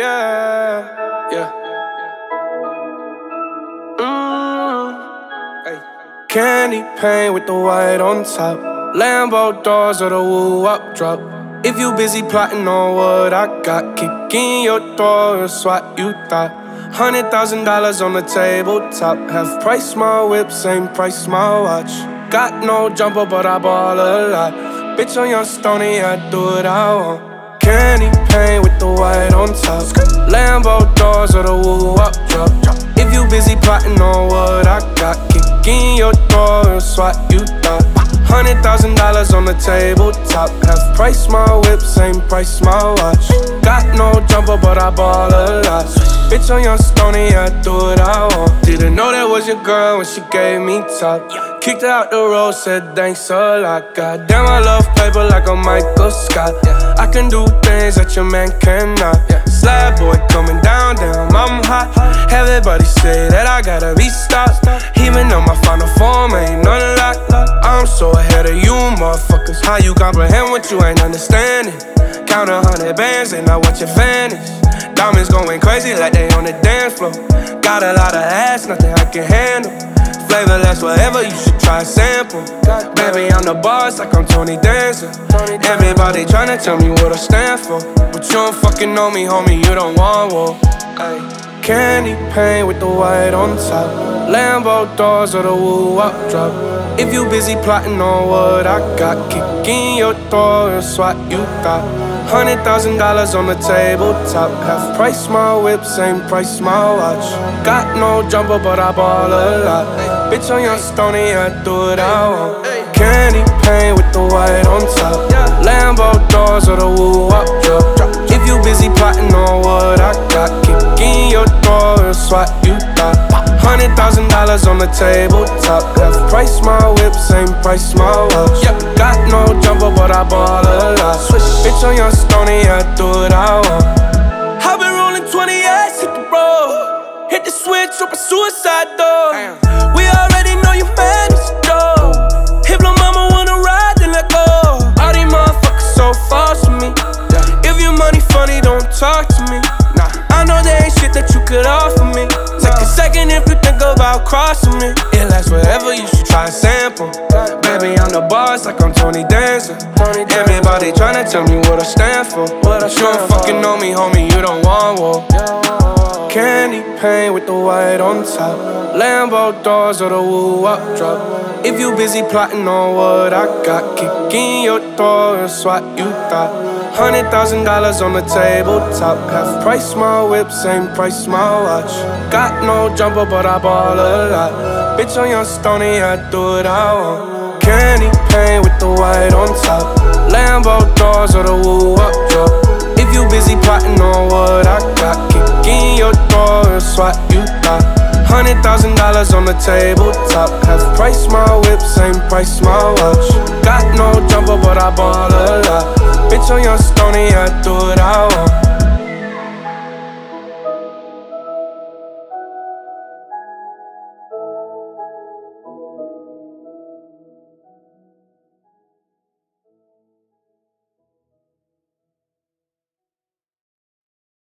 Yeah, yeah. Mm. Hey. Candy paint with the white on top. Lambo doors or the woo up drop. If you busy plotting on what I got, kick in your door, it's what you thought. Hundred thousand dollars on the tabletop. Half price my whip, same price my watch. Got no jumper, but I ball a lot. Bitch on your stony, I do what I want. Candy paint with the white on top. Lambo doors or the woo up drop. If you busy plotting on what I got, kick in your door, it's what you thought. Hundred thousand dollars on the tabletop. Half price my whip, same price my watch. Got no jumper, but I ball a lot. Bitch on your stony, I do what I want. Didn't know that was your girl when she gave me top. Kicked out the road, said thanks a lot. God damn, I love paper like a Michael Scott. Yeah. I can do things that your man cannot. Yeah. Slab boy coming down, damn, I'm hot. Everybody say that I gotta be stopped. Even though my final form ain't none lock. I'm so ahead of you, motherfuckers. How you comprehend what you ain't understanding? Count a hundred bands and I watch it vanish. Diamonds going crazy like they on the dance floor. Got a lot of ass, nothing I can handle. Flavorless, whatever, you should try a sample. Baby, I'm the boss like I'm Tony Danza. Everybody tryna tell me what I stand for. But you don't fucking know me, homie, you don't want war. Candy paint with the white on top. Lambo doors or the woo up drop. If you busy plotting on what I got, kick in your door, it's what you thought. Hundred thousand dollars on the tabletop. Half price my whip, same price my watch. Got no jumper, but I ball a lot. Bitch on your stony, I do what I want. Candy paint with the white on top. Lambo doors or the woo up drop. If you busy plotting on what I got, kick in your door, it's what you thought. Hundred thousand dollars on the tabletop. Half price my whip, same price my watch. Got no jumper, but I ball a lot. Switch Bitch on your stony, I do what I want. I've been rolling 28, hit the road. Hit the switch, open suicide door. Second if you think about crossing me. It lasts forever, you should try a sample. Baby, I'm the boss like I'm Tony Danza. Everybody tryna tell me what I stand for. But you don't fucking know me, homie, you don't want war. Candy paint with the white on top. Lambo doors or the woo up drop. If you busy plotting on what I got, kick in your door, what you thought. Hundred thousand dollars on the tabletop. Half price my whip, same price my watch. Got no jumper, but I ball a lot. Bitch on your stony, I do what I want. Candy paint with the white on top. Lambo doors or the woo up drop. If you busy plotting on what I got, kick in your door, it's what you thought. Hundred thousand dollars on the tabletop. Half price my whip, same price my watch. Got no jumper, but I ball a lot. Bitch on your stony, I do what I want.